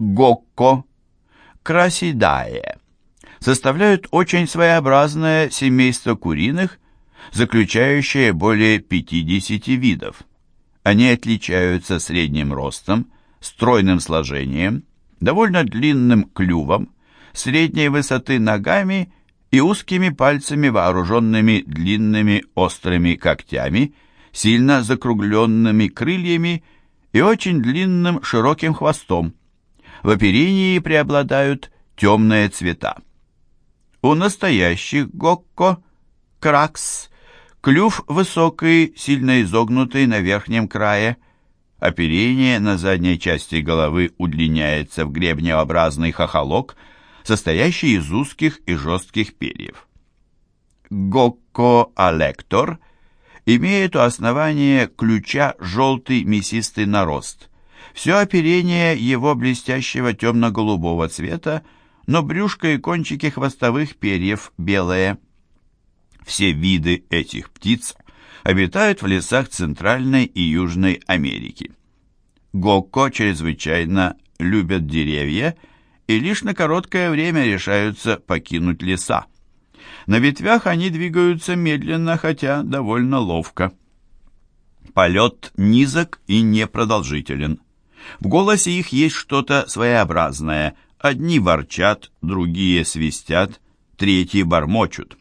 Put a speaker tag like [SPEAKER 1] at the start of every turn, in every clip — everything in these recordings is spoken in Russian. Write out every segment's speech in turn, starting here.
[SPEAKER 1] гокко, красидае составляют очень своеобразное семейство куриных, заключающее более 50 видов. Они отличаются средним ростом, стройным сложением, довольно длинным клювом, средней высоты ногами и узкими пальцами, вооруженными длинными острыми когтями, сильно закругленными крыльями и очень длинным широким хвостом. В оперении преобладают темные цвета. У настоящих гокко, кракс, клюв высокий, сильно изогнутый на верхнем крае, оперение на задней части головы удлиняется в гребнеобразный хохолок, состоящий из узких и жестких перьев. Гокко-алектор имеет у основания ключа желтый мясистый нарост. Все оперение его блестящего темно-голубого цвета но брюшко и кончики хвостовых перьев белые. Все виды этих птиц обитают в лесах Центральной и Южной Америки. Гокко чрезвычайно любят деревья и лишь на короткое время решаются покинуть леса. На ветвях они двигаются медленно, хотя довольно ловко. Полет низок и непродолжителен. В голосе их есть что-то своеобразное, Одни ворчат, другие свистят, третьи бормочут.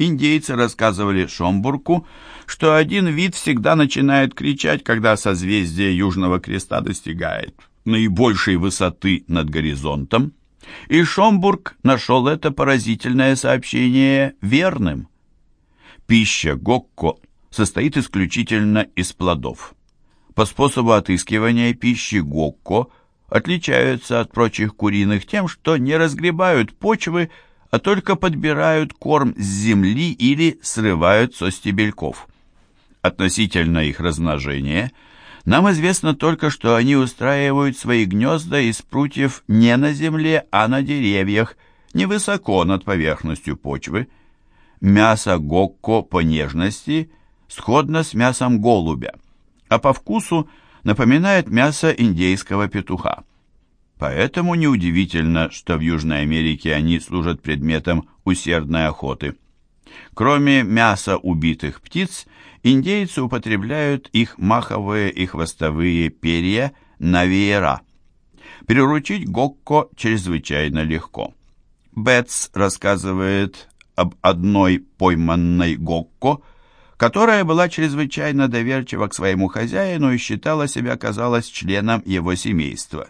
[SPEAKER 1] Индейцы рассказывали Шомбурку, что один вид всегда начинает кричать, когда созвездие Южного Креста достигает наибольшей высоты над горизонтом, и Шомбург нашел это поразительное сообщение верным. Пища Гокко состоит исключительно из плодов. По способу отыскивания пищи Гокко – отличаются от прочих куриных тем, что не разгребают почвы, а только подбирают корм с земли или срывают со стебельков. Относительно их размножения нам известно только, что они устраивают свои гнезда из прутьев не на земле, а на деревьях, невысоко над поверхностью почвы. Мясо гокко по нежности сходно с мясом голубя, а по вкусу – напоминает мясо индейского петуха. Поэтому неудивительно, что в Южной Америке они служат предметом усердной охоты. Кроме мяса убитых птиц, индейцы употребляют их маховые и хвостовые перья на веера. Приручить гокко чрезвычайно легко. Бетс рассказывает об одной пойманной гокко, которая была чрезвычайно доверчива к своему хозяину и считала себя, казалось, членом его семейства.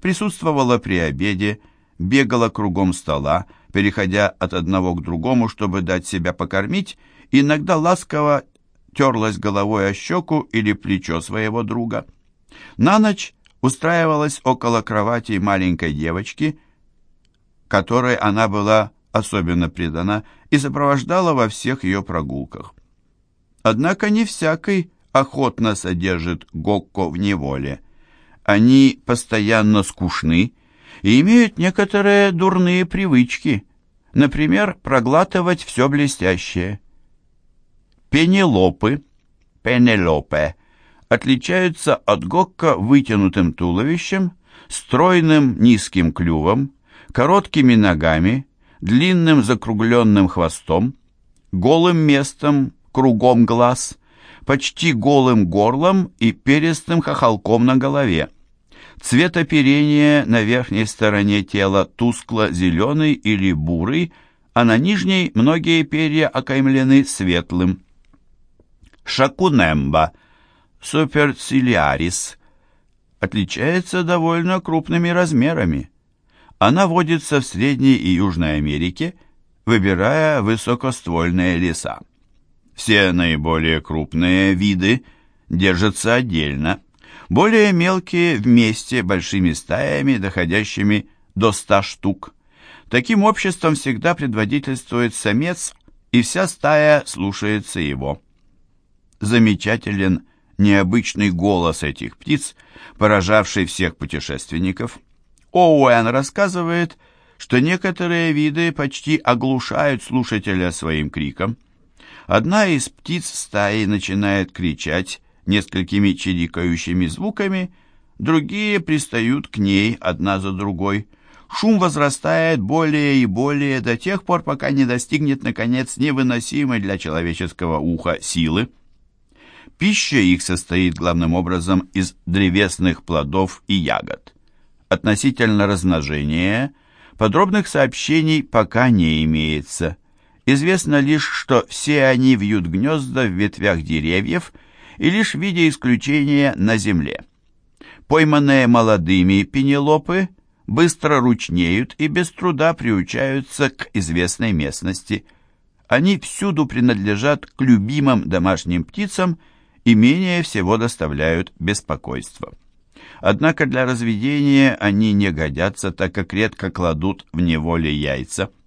[SPEAKER 1] Присутствовала при обеде, бегала кругом стола, переходя от одного к другому, чтобы дать себя покормить, иногда ласково терлась головой о щеку или плечо своего друга. На ночь устраивалась около кровати маленькой девочки, которой она была особенно предана и сопровождала во всех ее прогулках. Однако не всякий охотно содержит гокко в неволе. Они постоянно скучны и имеют некоторые дурные привычки, например, проглатывать все блестящее. Пенелопы, пенелопе, отличаются от гокко вытянутым туловищем, стройным низким клювом, короткими ногами, длинным закругленным хвостом, голым местом кругом глаз, почти голым горлом и перистым хохолком на голове. Цвет оперения на верхней стороне тела тускло-зеленый или бурый, а на нижней многие перья окаймлены светлым. Шакунемба, суперцилиарис, отличается довольно крупными размерами. Она водится в Средней и Южной Америке, выбирая высокоствольные леса. Все наиболее крупные виды держатся отдельно, более мелкие вместе большими стаями, доходящими до ста штук. Таким обществом всегда предводительствует самец, и вся стая слушается его. Замечателен необычный голос этих птиц, поражавший всех путешественников. Оуэн рассказывает, что некоторые виды почти оглушают слушателя своим криком. Одна из птиц стаи начинает кричать несколькими чирикающими звуками, другие пристают к ней одна за другой. Шум возрастает более и более до тех пор, пока не достигнет, наконец, невыносимой для человеческого уха силы. Пища их состоит главным образом из древесных плодов и ягод. Относительно размножения подробных сообщений пока не имеется. Известно лишь, что все они вьют гнезда в ветвях деревьев и лишь в виде исключения на земле. Пойманные молодыми пенелопы быстро ручнеют и без труда приучаются к известной местности. Они всюду принадлежат к любимым домашним птицам и менее всего доставляют беспокойство. Однако для разведения они не годятся, так как редко кладут в неволе яйца –